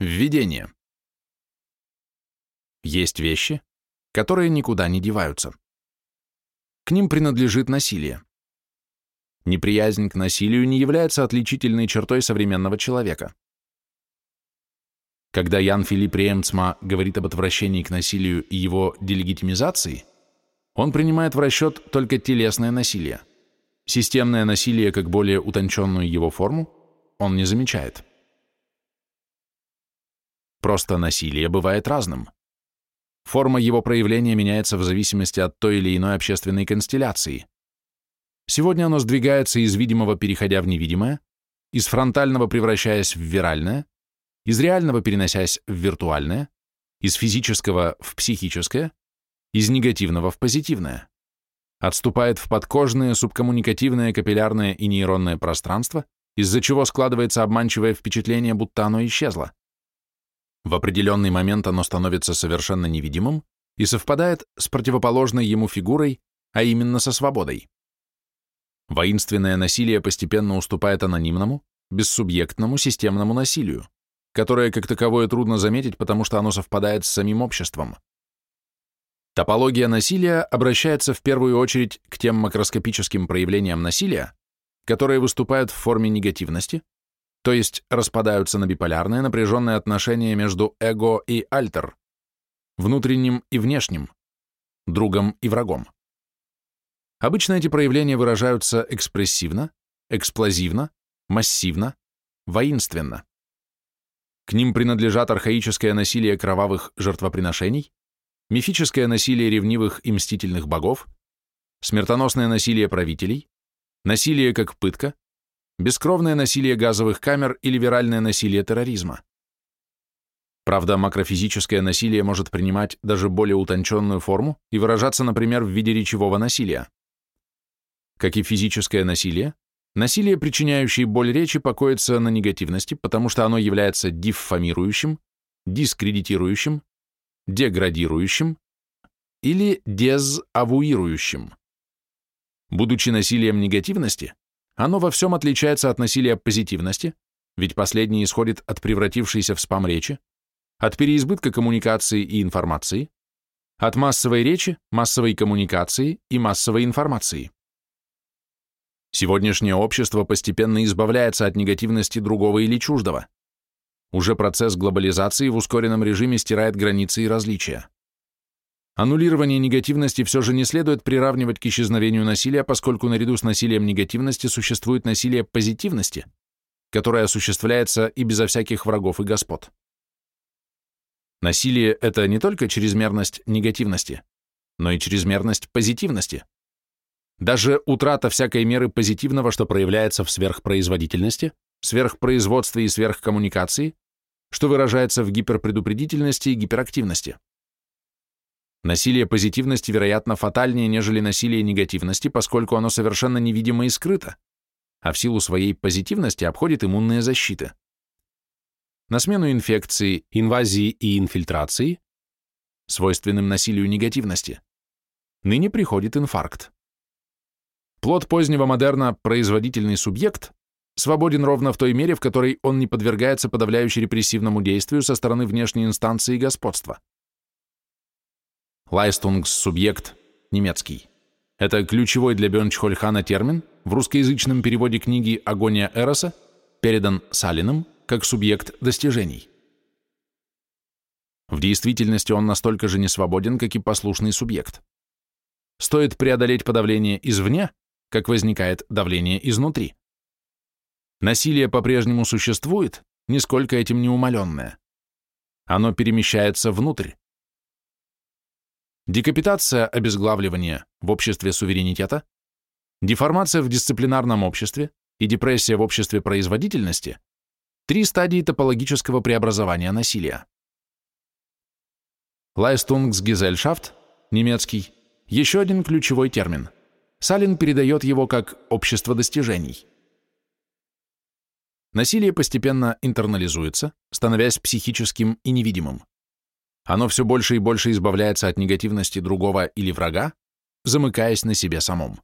Введение. Есть вещи, которые никуда не деваются. К ним принадлежит насилие. Неприязнь к насилию не является отличительной чертой современного человека. Когда Ян Филипп Ремцма говорит об отвращении к насилию и его делегитимизации, он принимает в расчет только телесное насилие. Системное насилие как более утонченную его форму он не замечает. Просто насилие бывает разным. Форма его проявления меняется в зависимости от той или иной общественной констелляции. Сегодня оно сдвигается из видимого, переходя в невидимое, из фронтального превращаясь в виральное, из реального переносясь в виртуальное, из физического в психическое, из негативного в позитивное, отступает в подкожное, субкоммуникативное, капиллярное и нейронное пространство, из-за чего складывается обманчивое впечатление, будто оно исчезло. В определенный момент оно становится совершенно невидимым и совпадает с противоположной ему фигурой, а именно со свободой. Воинственное насилие постепенно уступает анонимному, бессубъектному системному насилию, которое как таковое трудно заметить, потому что оно совпадает с самим обществом. Топология насилия обращается в первую очередь к тем макроскопическим проявлениям насилия, которые выступают в форме негативности, то есть распадаются на биполярные напряженные отношения между эго и альтер, внутренним и внешним, другом и врагом. Обычно эти проявления выражаются экспрессивно, эксплозивно, массивно, воинственно. К ним принадлежат архаическое насилие кровавых жертвоприношений, мифическое насилие ревнивых и мстительных богов, смертоносное насилие правителей, насилие как пытка, бескровное насилие газовых камер или виральное насилие терроризма. Правда, макрофизическое насилие может принимать даже более утонченную форму и выражаться, например, в виде речевого насилия. Как и физическое насилие, насилие, причиняющее боль речи, покоится на негативности, потому что оно является диффамирующим, дискредитирующим, деградирующим или дезавуирующим. Будучи насилием негативности, оно во всем отличается от насилия позитивности, ведь последнее исходит от превратившейся в спам речи, от переизбытка коммуникации и информации, от массовой речи, массовой коммуникации и массовой информации. Сегодняшнее общество постепенно избавляется от негативности другого или чуждого. Уже процесс глобализации в ускоренном режиме стирает границы и различия. Аннулирование негативности все же не следует приравнивать к исчезновению насилия, поскольку наряду с насилием негативности существует насилие позитивности, которое осуществляется и безо всяких врагов и господ. Насилие – это не только чрезмерность негативности, но и чрезмерность позитивности. Даже утрата всякой меры позитивного, что проявляется в сверхпроизводительности, сверхпроизводстве и сверхкоммуникации, что выражается в гиперпредупредительности и гиперактивности. Насилие позитивности, вероятно, фатальнее, нежели насилие негативности, поскольку оно совершенно невидимо и скрыто, а в силу своей позитивности обходит иммунные защиты. На смену инфекции, инвазии и инфильтрации, свойственным насилию негативности, ныне приходит инфаркт. Плод позднего модерна, производительный субъект, свободен ровно в той мере, в которой он не подвергается подавляюще репрессивному действию со стороны внешней инстанции господства. Лайстунгс-субъект, немецкий. Это ключевой для Бёрнчхольхана термин, в русскоязычном переводе книги «Агония Эроса» передан Салиным как субъект достижений. В действительности он настолько же несвободен, как и послушный субъект. Стоит преодолеть подавление извне, как возникает давление изнутри. Насилие по-прежнему существует, нисколько этим не умаленное. Оно перемещается внутрь, Декапитация обезглавливания в обществе суверенитета, деформация в дисциплинарном обществе и депрессия в обществе производительности – три стадии топологического преобразования насилия. Leistungsgesellschaft, немецкий, еще один ключевой термин. Салин передает его как «общество достижений». Насилие постепенно интернализуется, становясь психическим и невидимым. Оно все больше и больше избавляется от негативности другого или врага, замыкаясь на себе самом.